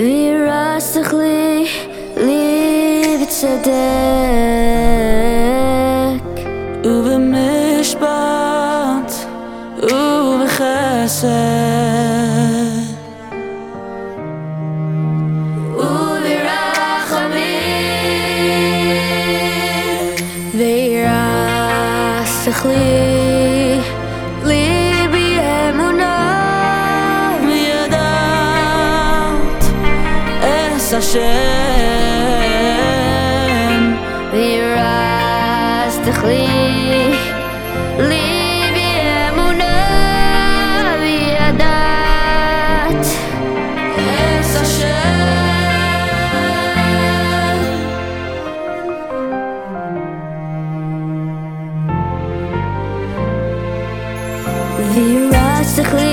Wir rastach li Liebe zedek Uwe chesed Hashem V'yiras t'chli Li b'emuna v'yadat Es Hashem V'yiras t'chli